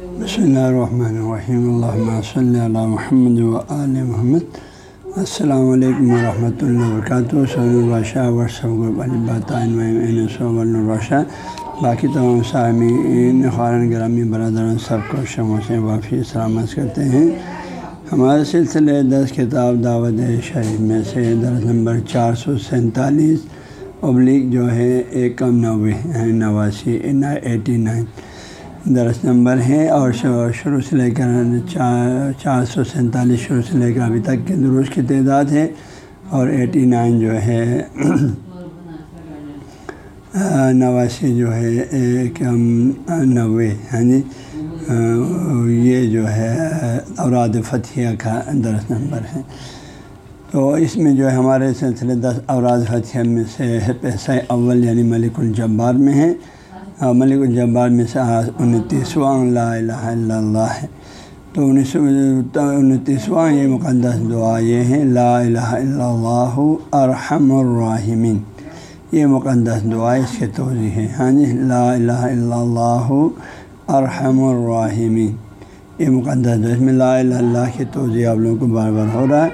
بسم اللہ الرحمن الرحیم اللہ صلی اللہ محمد و محمد السلام علیکم ورحمۃ اللہ وبرکاتہ سعود البادشاہ ورثب صوب البادشاہ باقی تمام سامعین خارن گرامی برادران سب کو شمع سے وافی سلامت کرتے ہیں ہمارے سلسلے دس کتاب دعوت شریف میں سے درس نمبر چار سو سینتالیس ابلیغ جو ہے ایک کم نوے نواسی ایٹی نائن درس نمبر ہے اور شروع سے لے کر چار چار سو سینتالیس شروع سے لے کر ابھی تک کے دروس کی تعداد ہے اور ایٹی نائن جو ہے نواسی جو ہے، ایک نوے ہاں جی؟ یہ جو ہے، اوراد فتح کا درس نمبر ہے۔ تو اس میں جو ہے ہمارے سلسلے دس اوراد فتح میں سے پیسہ اول یعنی ملک الجبار میں ہے۔ ملک الجبار میں سے انتیسواں لا الہ الا اللہ ہے تو انیس انتیسواں یہ مقدس دعا یہ ہے لا الہ الا اللہ، ارحم الراحمین۔ یہ مقدس دعا اس کے توضیع ہے ہاں جی لا الہ الا اللہ، ارحم الراحمین۔ یہ مقدس دعا اس میں لا الہ اللہ کی توضیع آپ لوگوں کو بار بار ہو رہا ہے۔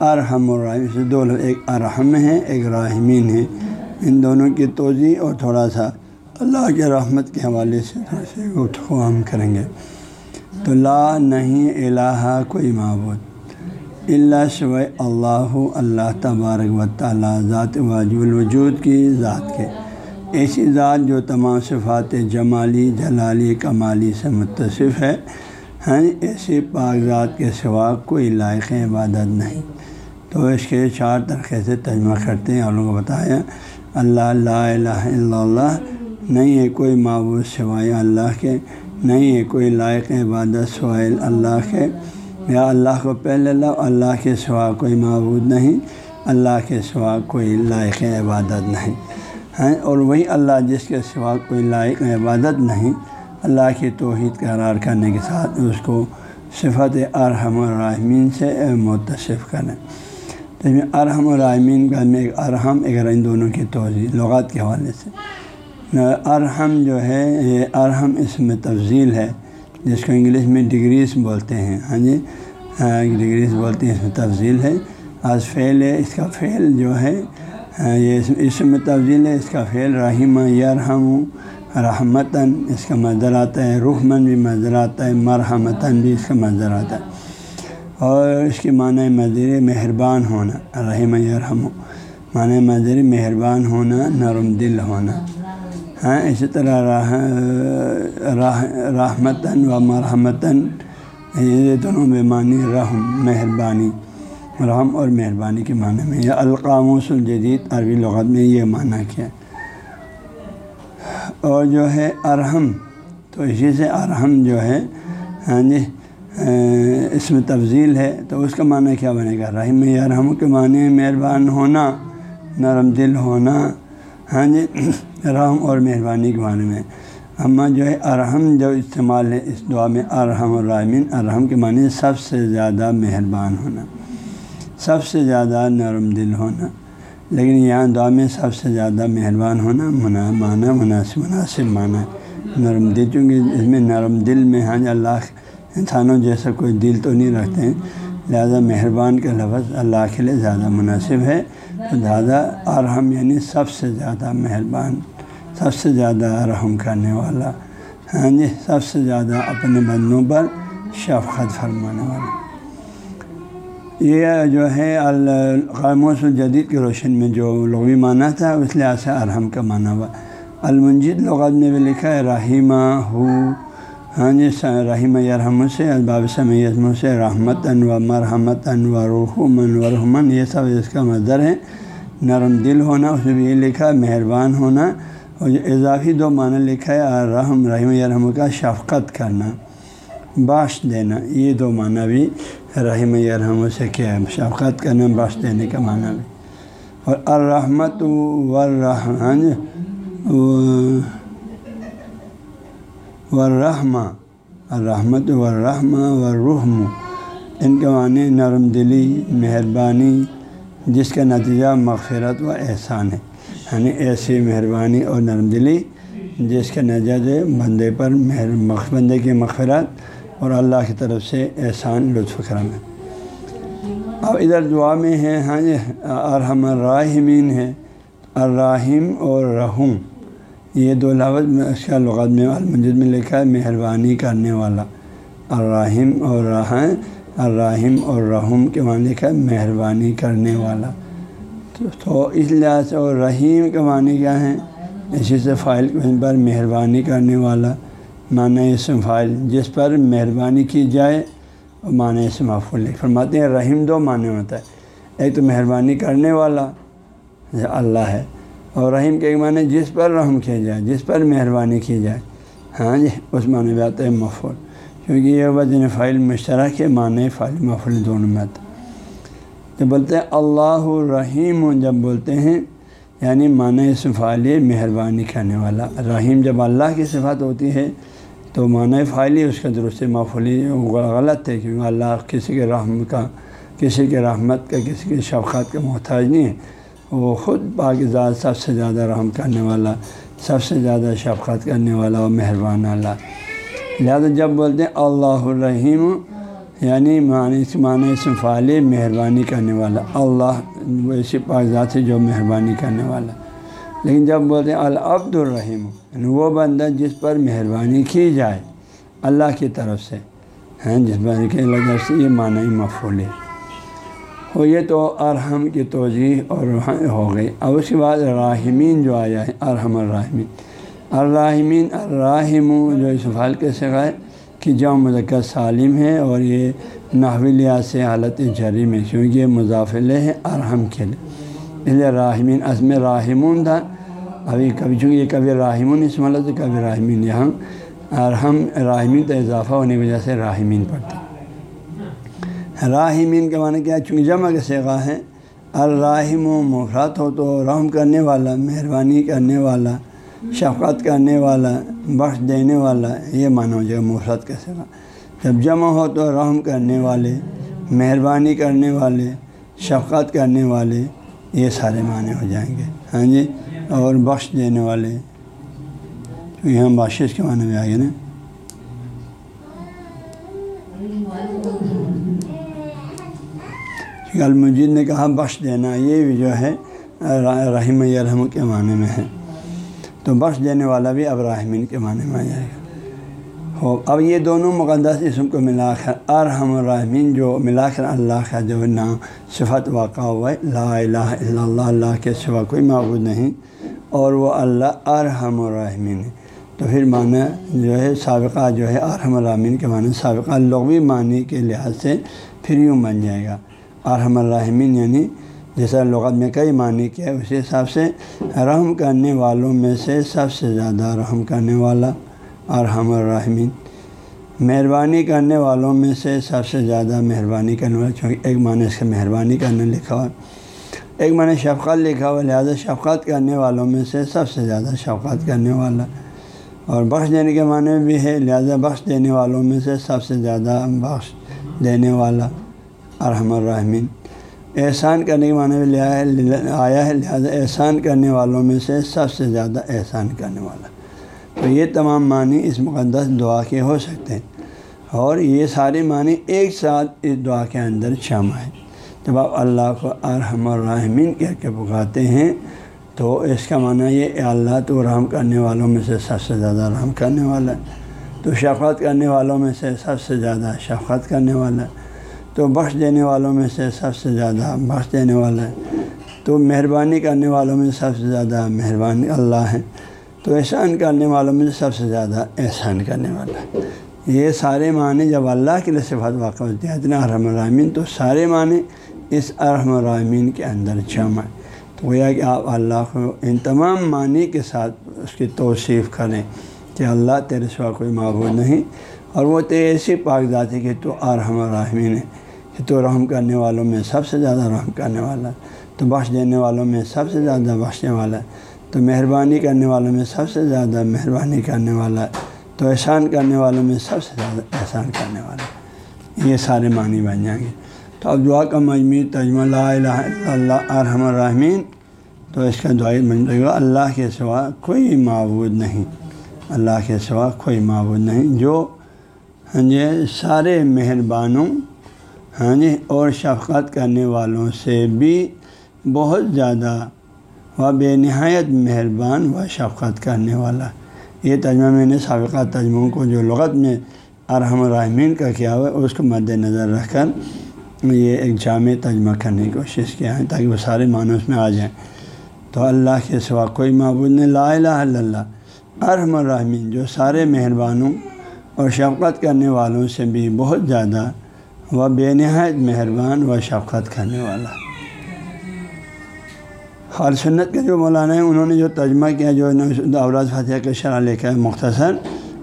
ارحم الرحیم سے دو لوگ ایک ارحم ہے، ایک راحمین ہے۔ ان دونوں کی توضیع اور تھوڑا سا اللہ کے رحمت کے حوالے سے تھوڑے سے گفتگو ہم کریں گے۔ تو لا نہیں الہ کوئی معبود اللہ شو اللہ اللہ تبارک و تعالیٰ، ذات واجب الوجود کی ذات کے۔ ایسی ذات جو تمام صفات جمالی، جلالی، کمالی سے متصف ہے ہیں ایسی پاک ذات کے سوا کوئی لائق عبادت نہیں۔ تو اس کے چار طریقے سے ترجمہ کرتے ہیں آپ لوگوں کو بتایا، اللہ لا الہ الا اللہ نہیں ہے کوئی معبود سوائے اللہ کے، نہیں ہے کوئی لائق عبادت سوائے اللہ کے۔ یا اللہ کو پہلے لو اللہ کے سوا کوئی معبود نہیں، اللہ کے سوا کوئی لائق عبادت نہیں۔ ہیں اور وہی اللہ جس کے سوا کوئی لائق عبادت نہیں، اللہ کی توحید قرار کرنے کے ساتھ اس کو صفت ارحم الرحمین سے متصف کریں۔ تو ارحم الرحمین کا میں ایک ارحم، ایک ان دونوں کی توضیع لغات کے حوالے سے۔ ارحم جو ہے، یہ ارحم اس میں تفضیل ہے، جس کو انگلش میں ڈگریز بولتے ہیں۔ ہاں جی؟ ڈگریز بولتے ہیں، اس میں تفضیل ہے۔ آج فعل ہے، اس کا فعل جو ہے یہ اس میں تفضیل ہے، اس کا فعل رحمہ یرحم رحمتاً، اس کا منظر آتا ہے۔ رحمن بھی منظر آتا ہے، مرحمتاً بھی اس کا منظر آتا ہے۔ اور اس کے معنی مظر مہربان ہونا، رحمہ یرحم معنی مظر مہربان ہونا، نرم دل ہونا۔ ہاں اسی طرح راہ راہ رحمتاً و مرحمتاً، یہ دونوں بے معنی رحم مہربانی۔ رحم اور مہربانی کے معنی میں یا القاموس الجدید، عربی لغت میں یہ معنی کیا۔ اور جو ہے ارحم، تو اسی سے ارحم جو ہے ہاں جی اس میں تفضیل ہے، تو اس کا معنی کیا بنے گا؟ رحم یا رحم کے معنی مہربان ہونا، نرم دل ہونا ہاں جی۔ رحم اور مہربانی کے معنی میں۔ اما جو ہے ارحم جو استعمال ہے اس دعا میں، ارحم الرحمین، ارحم کے معنی سب سے زیادہ مہربان ہونا، سب سے زیادہ نرم دل ہونا۔ لیکن یہاں دعا میں سب سے زیادہ مہربان ہونا منا، معنی مناسب مناسب معنی نرم دل، چونکہ اس میں نرم دل میں ہاں جی اللہ انسانوں جیسا کوئی دل تو نہیں رکھتے ہیں، لہذا مہربان کا لفظ اللہ کے لیے زیادہ مناسب ہے۔ زیادہ ارحم یعنی سب سے زیادہ مہربان، سب سے زیادہ رحم کرنے والا ہاں جی سب سے زیادہ اپنے بندوں پر شفقت فرمانے والا۔ یہ جو ہے الخاموش الجدید کی روشن میں جو لغوی معنی تھا، اس لحاظ سے ارحم کا معنی ہوا۔ المنجد لغت میں بھی لکھا ہے، رحیمہ ہو ہاں جی رحمہ یرحم سے، الباب سمیزم سے، رحمتاً و مرحمتاً و رحمن و رحمن یہ سب اس کا مظر ہے نرم دل ہونا، اس میں یہ لکھا مہربان ہونا۔ اور جو اضافی دو معنی لکھا ہے رحم رحم یرحم کا شفقت کرنا باش دینا۔ یہ دو معنی بھی رحم یرحم سے کیا ہے شفقت کرنا باش دینے کا معنی بھی۔ اور الرحمت و رحم ہاں جی، ورحمہ الرحمت ورحمہ ورحم ان کے معنی نرم دلی، مہربانی، جس کا نتیجہ مغفرت و احسان ہے۔ یعنی ایسی مہربانی اور نرم دلی، جس کے نظر بندے پر مہر بندے کی مغفرت اور اللہ کی طرف سے احسان، لطف کرم ہے۔ اب ادھر دعا میں ہے ہاں جی ارحم الراحمین ہے۔ الرحیم اور رحم۔ یہ دو لفظ اس کا لغت میں المجد میں لکھا ہے، مہربانی کرنے والا۔ الرحیم اور رحم، الرحیم اور رحم کے معنی لکھا ہے، مہربانی کرنے والا۔ تو اس لحاظ سے اور رحیم کے معنی کیا ہیں؟ اسی سے فائل پر مہربانی کرنے والا۔ معنی اسم فائل، جس پر مہربانی کی جائے اور معنی اس معفول فرماتے ہیں، رحیم دو معنی ہوتا ہے۔ ایک تو مہربانی کرنے والا اللہ ہے۔ اور رحیم کے ایک معنی جس پر رحم کیا جائے، جس پر مہربانی کی جائے۔ ہاں جی اس معنی میں آتا ہے مفول کیونکہ یہ وزن فائل مشترک ہے، معنی فائل مفول دونوں میں آتا جب بولتے ہیں، اللہ الرحیم، جب بولتے ہیں یعنی معنی فائل مہربانی کرنے والا۔ رحیم جب اللہ کی صفات ہوتی ہے، تو معنی فائلی اس کا درست معفولی غلط ہے، کیونکہ اللہ کسی کے رحم کا، کسی کے رحمت کا، کسی کے شفقات کا محتاج نہیں ہے۔ وہ خود باقی ذات سب سے زیادہ رحم کرنے والا، سب سے زیادہ شفقت کرنے والا اور مہربان اللہ۔ لہٰذا جب بولتے ہیں اللہ الرحیم یعنی معنی، اس معنی فعال مہربانی کرنے والا۔ اللہ ویسی پاک ذات سے جو مہربانی کرنے والا۔ لیکن جب بولتے ہیں العبد الرحیم یعنی وہ بندہ جس پر مہربانی کی جائے، اللہ کی طرف سے ہیں جس پر کہ اللہ سے یہ معنی مفول ہے۔ ہو یہ تو ارحم کی توضیع اور ہو گئی۔ اب اس کے بعد راہمین جو آیا ہے، ارحم الرحمین الرحمین الرحم جو اس فال کے سگائے کہ جو مذکر سالم ہے اور یہ ناولیا سے حالت جری میں، کیونکہ یہ مضافلے ہیں ارحم کے لیے۔ اس لیے راہمین عزم راہمون تھا۔ ابھی کبھی، چونکہ یہ کبھی راہمون اس مطلب سے، کبھی راہمین یہاں۔ ارحم راہمین تو اضافہ ہونے کی وجہ سے راہمین پڑھتا راہمین کے معنی کیا چونکہ جمع کے سیگا ہے الراحم و مفرات ہو تو رحم کرنے والا، مہربانی کرنے والا، شفقت کرنے والا، بخش دینے والا، یہ معنی ہو جائے مفرت کا سیگا جب جمع ہو تو رحم کرنے والے، مہربانی کرنے والے، شفقت کرنے والے، یہ سارے معنی ہو جائیں گے۔ ہاں جی؟ اور بخش دینے والے یہاں باشش کے معنی میں آئے نا المجید نے کہا، بخش دینا، یہ بھی جو ہے رحم رحم کے معنی میں ہے۔ تو بخش دینے والا بھی اب راہمین کے معنی میں آ جائے گا۔ ہو، اب یہ دونوں مقدس اسم کو ملا کر ارحم الرحمین جو ملا کر اللہ کا جو نام، صفت واقع ہوا ہے، لا الہ الا اللہ اللہ کے سوا کوئی معبود نہیں، اور وہ اللہ ارحم الرحمین ہے۔ تو پھر معنی جو ہے، سابقہ جو ہے، ارحم الرحمین کے معنی، سابقہ لغوی معنی کے لحاظ سے پھر یوں بن جائے گا۔ ارحم الرحمین یعنی جیسا لغت میں کئی معنی کیا ہے، اسی حساب سے رحم کرنے والوں میں سے سب سے زیادہ رحم کرنے والا ارحم الرحمین مہربانی کرنے والوں میں سے سب سے زیادہ مہربانی کرنے والا، چونکہ ایک معنی اس کا مہربانی کرنے لکھا ہوا ایک معنی شفقت لکھا ہوا لہٰذا شفقت کرنے والوں میں سے سب سے زیادہ شفقت کرنے والا۔ اور بخش دینے کے معنی بھی ہے، لہٰذا بخش دینے والوں میں سے سب سے زیادہ بخش دینے والا۔ ارحم الرحمین احسان کرنے کے معنی بھی آیا ہے، لہٰذا احسان کرنے والوں میں سے سب سے زیادہ احسان کرنے والا۔ تو یہ تمام معنی اس مقدس دعا کے ہو سکتے ہیں۔ اور یہ سارے معنی ایک ساتھ اس دعا کے اندر شامل ہے جب آپ اللہ کو ارحم الرحمین کہہ کے پکاتے ہیں، تو اس کا معنی یہ اللہ تو رحم کرنے والوں میں سے سب سے زیادہ رحم کرنے والا ہے۔ تو شفقت کرنے والوں میں سے سب سے زیادہ شفقت کرنے والا ہے۔ تو بخش دینے والوں میں سے سب سے زیادہ بخش دینے والا ہے تو مہربانی کرنے والوں میں سب سے زیادہ مہربانی اللہ ہے۔ تو احسان کرنے والوں میں سب سے زیادہ احسان کرنے والا ہے۔ یہ سارے معنی جب اللہ کے لیے صفات واقع ہوتے ہیں، اتنا ارحم الرحمین، تو سارے معنی اس ارحم الرحمین کے اندر جمع ہے تو گویا کہ آپ اللہ کو ان تمام معنی کے ساتھ اس کی توصیف کریں کہ اللہ تیرے سوا کوئی معبود نہیں۔ اور وہ تو ایسی پاک ذات ہے کہ تو ارحم الرحمین ہے، کہ تو رحم کرنے والوں میں سب سے زیادہ رحم کرنے والا ہے۔ تو بخش دینے والوں میں سب سے زیادہ بخشنے والا ہے۔ تو مہربانی کرنے والوں میں سب سے زیادہ مہربانی کرنے والا ہے۔ تو احسان کرنے والوں میں سب سے زیادہ احسان کرنے والا ہے۔ یہ سارے معنی بن جائیں گے۔ تو اب دعا کا مجموعی تجمہ لا الہ الا اللہ ارحم الرحمین تو اس کا دعائیں بن جائے گا اللہ کے سوا کوئی معبود نہیں۔ اللہ کے سوا کوئی معبود نہیں۔ جو ہاں جی سارے مہربانوں ہاں جی اور شفقت کرنے والوں سے بھی بہت زیادہ و بے نہایت مہربان و شفقت کرنے والا۔ یہ ترجمہ میں نے سابقہ ترجموں کو جو لغت میں ارحم الرحمین کا کیا ہوا ہے، اس کو مد نظر رکھ کر یہ ایک جامع ترجمہ کرنے کی کوشش کیا ہے تاکہ وہ سارے معنی اس میں آ جائیں۔ تو اللہ کے سوا کوئی معبود نے لا الہ الا اللہ، ارحم الرحمین جو سارے مہربانوں اور شفقت کرنے والوں سے بھی بہت زیادہ و بے نہایت مہربان و شفقت کرنے والا۔ خال سنت کے جو مولانا ہیں، انہوں نے جو ترجمہ کیا، جو اوراد فاتحہ کے شرح لے کر مختصر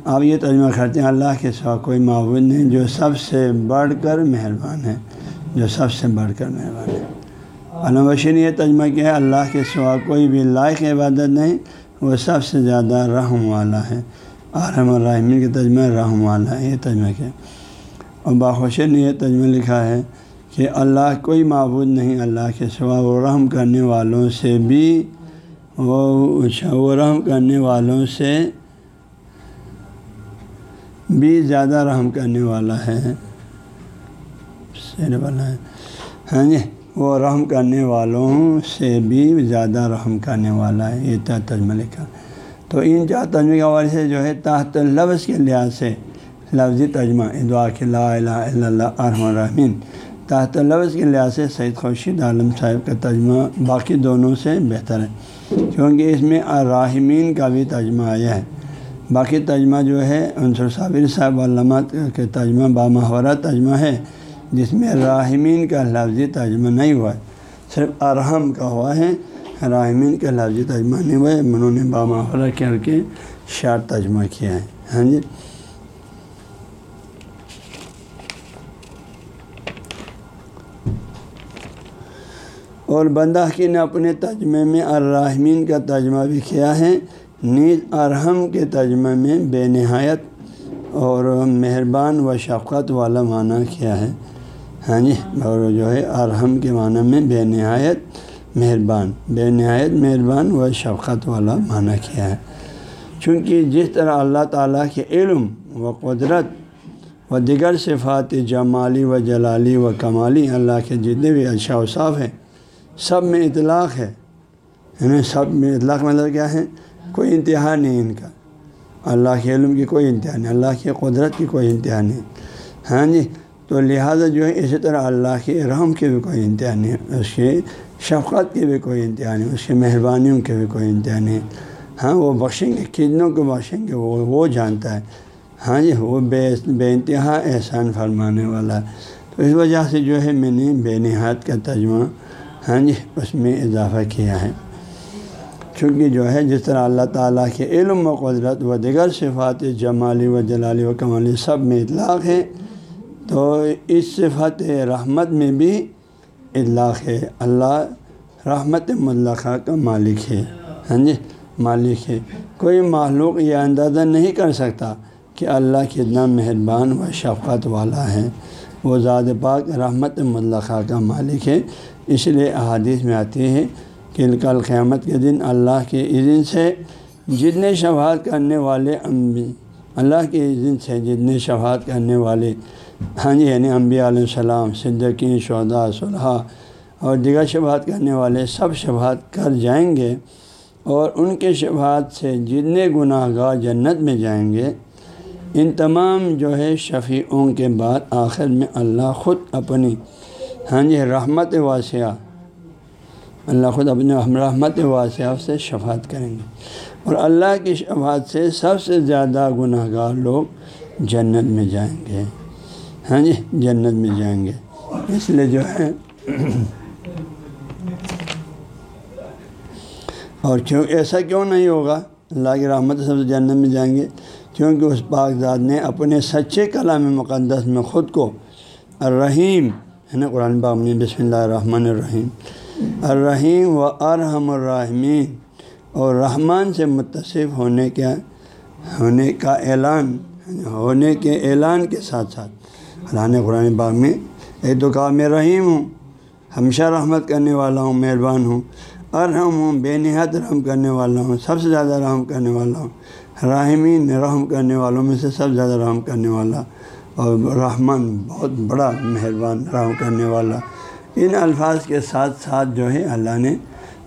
آپ یہ ترجمہ کرتے ہیں۔ اللہ کے سوا کوئی معبود نہیں، جو سب سے بڑھ کر مہربان ہے، جو سب سے بڑھ کر مہربان ہے۔ علم بشیر نے یہ ترجمہ کیا ہے، اللہ کے سوا کوئی بھی لائق عبادت نہیں، وہ سب سے زیادہ رحم والا ہے۔ عالم الرحمین کے ترجمہ رحم والا ہے، یہ ترجمہ کیا اور باخوشی نے یہ ترجمہ لکھا ہے کہ اللہ کوئی معبود نہیں، اللہ کے سوا وہ رحم کرنے والوں سے بھی، وہ وہ رحم کرنے والوں سے بھی زیادہ رحم کرنے والا ہے۔ والا ہے۔ ہاں جی وہ رحم کرنے والوں سے بھی زیادہ رحم کرنے والا ہے، یہ ترجمہ لکھا۔ تو ان چار ترجمے کے حوالے سے جو ہے تحت لفظ کے لحاظ سے لفظی ترجمہ دعا کے لا الہ الا اللہ، ارحم الرحمین تحت لفظ کے لحاظ سے سعید خورشید عالم صاحب کا ترجمہ باقی دونوں سے بہتر ہے۔ کیونکہ اس میں الراحمین کا بھی ترجمہ آیا ہے۔ باقی ترجمہ جو ہے عنصر صابر صاحب علامات کے ترجمہ بامحورہ ترجمہ ہے، جس میں راحمین کا لفظی ترجمہ نہیں ہوا ہے صرف ارحم کا ہوا ہے۔ راحمین کا لفظی ترجمہ نہیں ہوا ہے انہوں نے بامحورہ کر کے شار ترجمہ کیا ہے۔ ہاں جی۔ اور بندہ کی نے اپنے ترجمے میں الرحمین کا ترجمہ بھی کیا ہے۔ نیز ارحم کے ترجمے میں بے نہایت اور مہربان و شفقت والا معنی کیا ہے۔ ہاں جی اور جو ہے ارحم کے معنی میں بے نہایت مہربان، بے نہایت مہربان و شفقت والا معنی کیا ہے۔ چونکہ جس طرح اللہ تعالیٰ کے علم و قدرت و دیگر صفات جمالی و جلالی و کمالی اللہ کے جتنے بھی اچھا و صاف ہیں، سب میں اطلاق ہے۔ یعنی سب میں اطلاق مطلب کیا ہے؟ کوئی انتہا نہیں ان کا۔ اللہ کے علم کی کوئی انتہا نہیں، اللہ کی قدرت کی کوئی انتہا نہیں۔ ہاں جی تو لہٰذا جو ہے، اسی طرح اللہ کے رحم کی بھی کوئی انتہا نہیں، اس کی شفقت کی بھی کوئی انتہا نہیں، اس کی مہربانیوں کی بھی کوئی انتہا نہیں۔ ہاں وہ بخشیں گے، کتنوں کو بخشیں گے، وہ وہ جانتا ہے۔ ہاں جی وہ بے بے انتہا احسان فرمانے والا۔ ہے تو اس وجہ سے جو ہے، میں نے بے نہایت کا ترجمہ ہاں جی اس میں اضافہ کیا ہے۔ چونکہ جو ہے، جس طرح اللہ تعالیٰ کے علم و قدرت و دیگر صفات جمالی و جلالی و کمالی سب میں اطلاق ہے، تو اس صفت رحمت میں بھی اطلاق ہے۔ اللہ رحمت ملخہ کا مالک ہے۔ ہاں جی؟ مالک ہے۔ کوئی معلوم یہ اندازہ نہیں کر سکتا کہ اللہ کتنا مہربان و شفقت والا ہے۔ وہ ذات پاک رحمت ملخہ کا مالک ہے۔ اس لیے احادیث میں آتی ہے کہ کل قیامت کے دن اللہ کے اذن سے جتنے شفاعت کرنے والے اللہ کے اذن سے جتنے شفاعت کرنے والے ہاں جی یعنی انبیاء علیہ السلام صدقین شہدا صلحہ اور دیگر شفاعت کرنے والے سب شفاعت کر جائیں گے اور ان کے شفاعت سے جتنے گناہ گار جنت میں جائیں گے، ان تمام جو ہے شفیعوں کے بعد آخر میں اللہ خود اپنی ہاں جی رحمت واسعہ، اللہ خود اپنے رحمت واسعہ سے شفاعت کریں گے۔ اور اللہ کی شفاعت سے سب سے زیادہ گناہ گار لوگ جنت میں جائیں گے۔ ہاں جی جنت میں جائیں گے۔ اس لیے جو ہے، اور کیوں ایسا کیوں نہیں ہوگا؟ اللہ کی رحمت سب سے جنت میں جائیں گے۔ کیونکہ اس پاکزاد نے اپنے سچے کلام مقدس میں خود کو الرحیم، ہے نا، قرآن باغ میں بسم اللہ الرحمن الرحیم الرحیم و ارحم الرحمین اور رحمان سے متصف ہونے کے، ہونے کا اعلان، ہونے کے اعلان کے ساتھ ساتھ اللہ نے قرآن باغ میں۔ ایک تو کہا میں رحیم ہوں، ہمیشہ رحمت کرنے والا ہوں، مہربان ہوں۔ ارحم ہوں، بے نہایت رحم کرنے والا ہوں، سب سے زیادہ رحم کرنے والا ہوں۔ راہمین رحم کرنے والوں میں سے سب سے زیادہ رحم کرنے والا اور رحمان، بہت بڑا مہربان، رحم کرنے والا۔ ان الفاظ کے ساتھ ساتھ جو ہے اللہ نے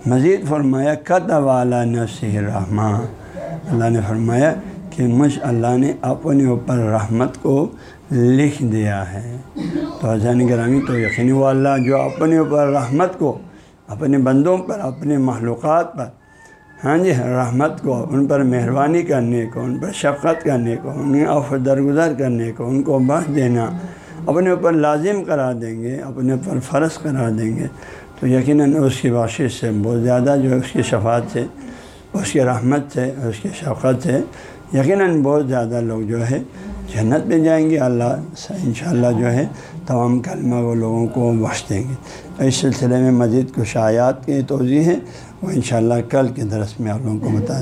مزید فرمایا قط والا نفس رحمان اللہ نے فرمایا کہ مجھ، اللہ نے اپنے اوپر رحمت کو لکھ دیا ہے۔ تو حضین گرامی تو یقینی وہ اللہ جو اپنے اوپر رحمت کو، اپنے بندوں پر، اپنے معلومات پر ہاں جی رحمت کو، ان پر مہربانی کرنے کو، ان پر شفقت کرنے کو انہیں آف درگزر کرنے کو، ان کو بخش دینا، اپنے اوپر لازم کرا دیں گے، اپنے اوپر فرض کرا دیں گے۔ تو یقیناً اس کی بخشش سے بہت زیادہ جو ہے اس کی شفاعت سے، اس کی رحمت سے، اس کی شفقت سے یقیناً بہت زیادہ لوگ جو ہے جنت میں جائیں گے، اللہ ان شاء اللہ جو ہے تمام کلمہ وہ لوگوں کو بخش دیں گے۔ اس سلسلے میں مزید کچھ آیات کی توضیع ہے وہ انشاءاللہ کل کے درس میں آپ لوگوں کو بتا